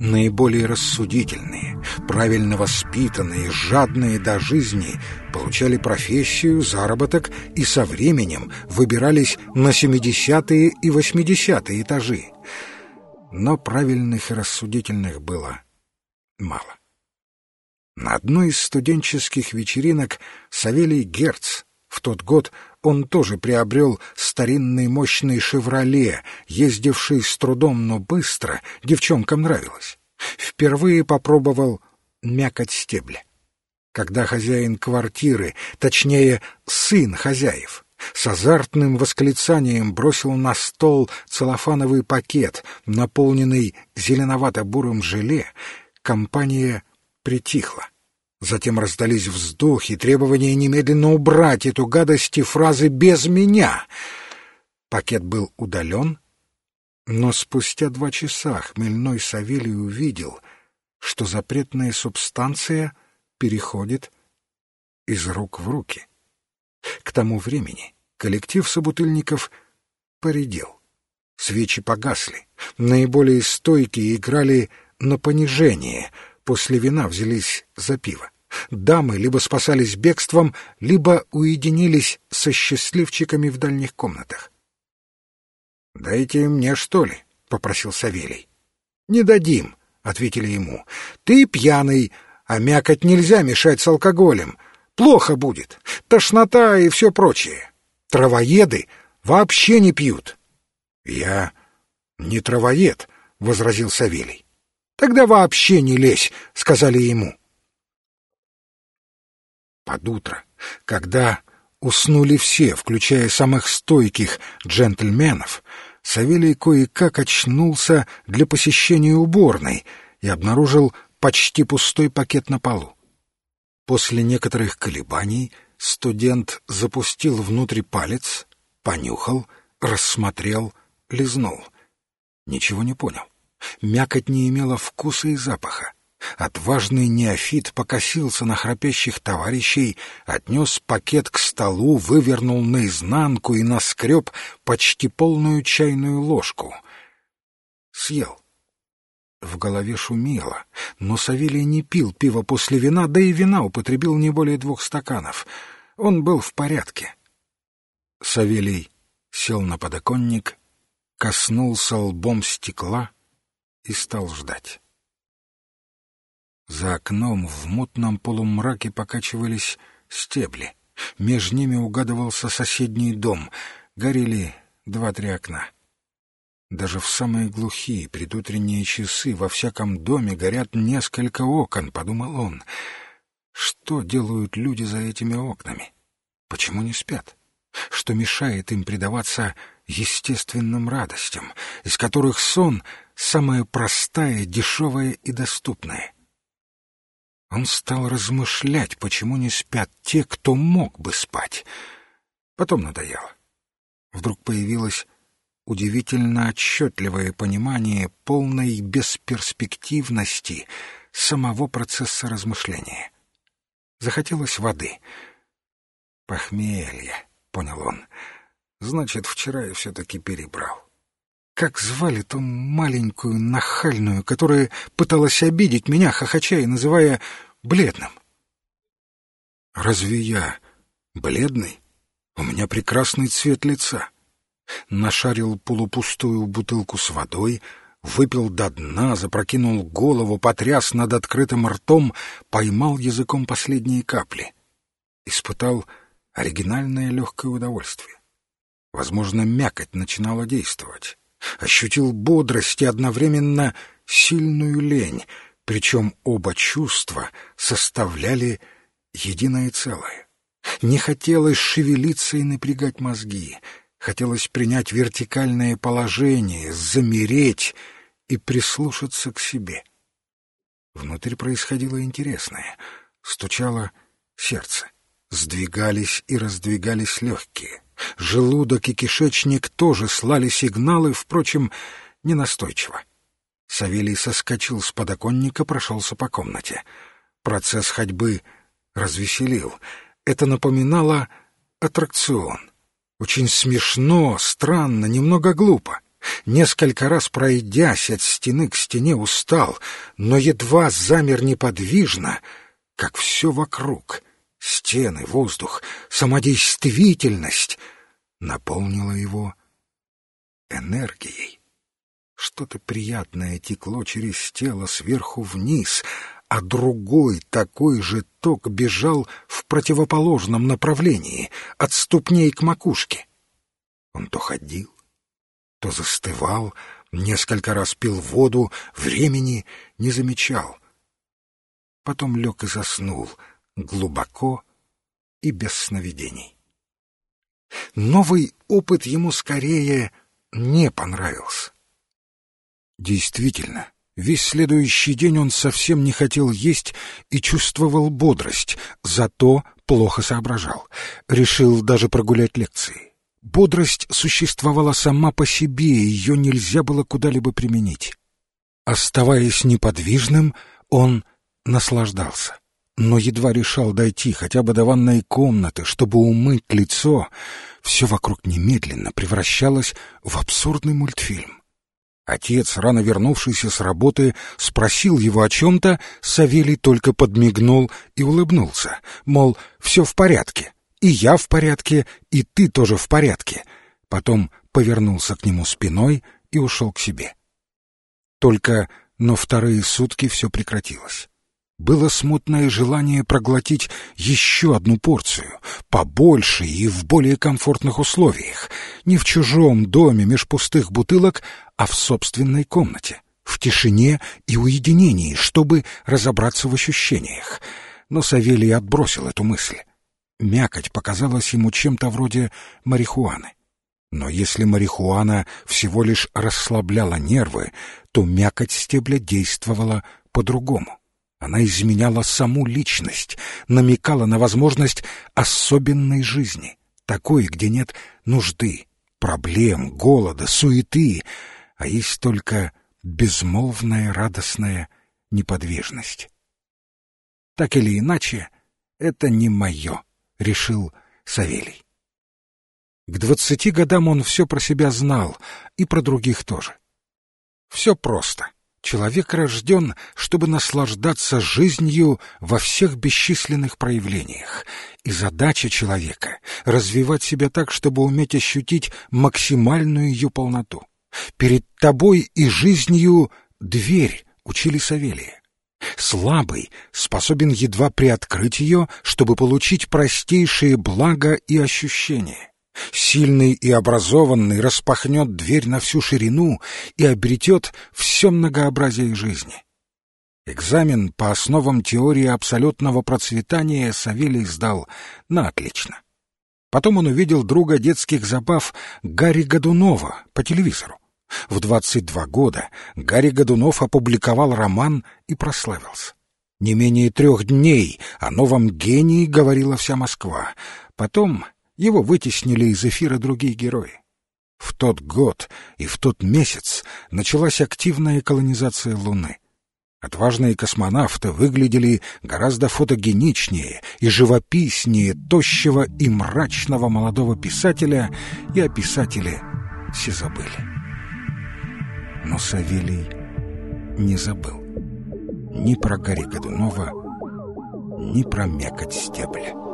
Наиболее рассудительные, правильно воспитанные, жадные до жизни получали профессию, заработок и со временем выбирались на 70-е и 80-е этажи. Но правильных и рассудительных было мало. На одной из студенческих вечеринок Савелий Герц в тот год он тоже приобрел старинный мощный «Шевроле», ездивший с трудом, но быстро, девчонкам нравилось. Впервые попробовал мякоть стебля. Когда хозяин квартиры, точнее, сын хозяев, с азартным восклицанием бросил на стол целлофановый пакет, наполненный зеленовато-бурым желе, компания притихла. Затем раздались вздохи, требования немедленно убрать эту гадость и фразы «без меня». Пакет был удален, но спустя два часа хмельной Савелий увидел, что запретная субстанция переходит из рук в руки. К тому времени коллектив собутыльников поредел. Свечи погасли, наиболее стойкие играли на понижение — после вина взялись за пиво. Дамы либо спасались бегством, либо уединились со счастливчиками в дальних комнатах. «Дайте мне, что ли?» — попросил Савелий. «Не дадим», — ответили ему. «Ты пьяный, а мякоть нельзя мешать с алкоголем. Плохо будет, тошнота и все прочее. Травоеды вообще не пьют». «Я не травоед», — возразил Савелий. Тогда вообще не лезь, — сказали ему. Под утро, когда уснули все, включая самых стойких джентльменов, Савелий кое-как очнулся для посещения уборной и обнаружил почти пустой пакет на полу. После некоторых колебаний студент запустил внутрь палец, понюхал, рассмотрел, лизнул. Ничего не понял. Мякоть не имела вкуса и запаха. Отважный неофит покосился на храпящих товарищей, отнес пакет к столу, вывернул наизнанку и наскреб почти полную чайную ложку. Съел. В голове шумело, но Савелий не пил пиво после вина, да и вина употребил не более двух стаканов. Он был в порядке. Савелий сел на подоконник, коснулся лбом стекла — и стал ждать. За окном в мутном полумраке покачивались стебли. Между ними угадывался соседний дом. Горели два-три окна. Даже в самые глухие предутренние часы во всяком доме горят несколько окон, — подумал он. Что делают люди за этими окнами? Почему не спят? Что мешает им предаваться естественным радостям, из которых сон — самая простая, дешевая и доступная? Он стал размышлять, почему не спят те, кто мог бы спать. Потом надоело. Вдруг появилось удивительно отчетливое понимание полной бесперспективности самого процесса размышления. Захотелось воды. «Похмелье», — понял он, — Значит, вчера я все-таки перебрал. Как звали ту маленькую нахальную, которая пыталась обидеть меня, хохоча и называя бледным? Разве я бледный? У меня прекрасный цвет лица. Нашарил полупустую бутылку с водой, выпил до дна, запрокинул голову, потряс над открытым ртом, поймал языком последние капли. Испытал оригинальное легкое удовольствие. Возможно, мякоть начинала действовать. Ощутил бодрость и одновременно сильную лень, причем оба чувства составляли единое целое. Не хотелось шевелиться и напрягать мозги. Хотелось принять вертикальное положение, замереть и прислушаться к себе. Внутри происходило интересное. Стучало сердце. Сдвигались и раздвигались легкие. Желудок и кишечник тоже слали сигналы, впрочем, ненастойчиво. Савелий соскочил с подоконника, прошелся по комнате. Процесс ходьбы развеселил. Это напоминало аттракцион. Очень смешно, странно, немного глупо. Несколько раз пройдясь от стены к стене устал, но едва замер неподвижно, как все вокруг — стены, воздух, самодействительность — наполнило его энергией. Что-то приятное текло через тело сверху вниз, а другой такой же ток бежал в противоположном направлении, от ступней к макушке. Он то ходил, то застывал, несколько раз пил воду, времени не замечал. Потом лег и заснул, глубоко и без сновидений. Новый опыт ему скорее не понравился. Действительно, весь следующий день он совсем не хотел есть и чувствовал бодрость, зато плохо соображал. Решил даже прогулять лекции. Бодрость существовала сама по себе, ее нельзя было куда-либо применить. Оставаясь неподвижным, он наслаждался. Но едва решал дойти хотя бы до ванной комнаты, чтобы умыть лицо, все вокруг немедленно превращалось в абсурдный мультфильм. Отец, рано вернувшийся с работы, спросил его о чем-то, Савелий только подмигнул и улыбнулся, мол, все в порядке. И я в порядке, и ты тоже в порядке. Потом повернулся к нему спиной и ушел к себе. Только на вторые сутки все прекратилось. Было смутное желание проглотить еще одну порцию, побольше и в более комфортных условиях, не в чужом доме меж пустых бутылок, а в собственной комнате, в тишине и уединении, чтобы разобраться в ощущениях. Но Савелий отбросил эту мысль. Мякоть показалась ему чем-то вроде марихуаны. Но если марихуана всего лишь расслабляла нервы, то мякоть стебля действовала по-другому. Она изменяла саму личность, намекала на возможность особенной жизни, такой, где нет нужды, проблем, голода, суеты, а есть только безмолвная радостная неподвижность. Так или иначе, это не мое. — решил Савелий. К двадцати годам он все про себя знал, и про других тоже. Все просто. Человек рожден, чтобы наслаждаться жизнью во всех бесчисленных проявлениях. И задача человека — развивать себя так, чтобы уметь ощутить максимальную ее полноту. Перед тобой и жизнью дверь, учили Савелия. Слабый способен едва приоткрыть ее, чтобы получить простейшие блага и ощущения. Сильный и образованный распахнет дверь на всю ширину и обретет все многообразие жизни. Экзамен по основам теории абсолютного процветания Савелий сдал на отлично. Потом он увидел друга детских забав Гарри Годунова по телевизору. В 22 года Гарри Годунов опубликовал роман и прославился. Не менее трех дней о новом гении говорила вся Москва. Потом его вытеснили из эфира другие герои. В тот год и в тот месяц началась активная колонизация Луны. Отважные космонавты выглядели гораздо фотогеничнее и живописнее тощего и мрачного молодого писателя, и о писателе все забыли. Но Савелий не забыл ни про Гарри Годунова, ни про мякоть стебля.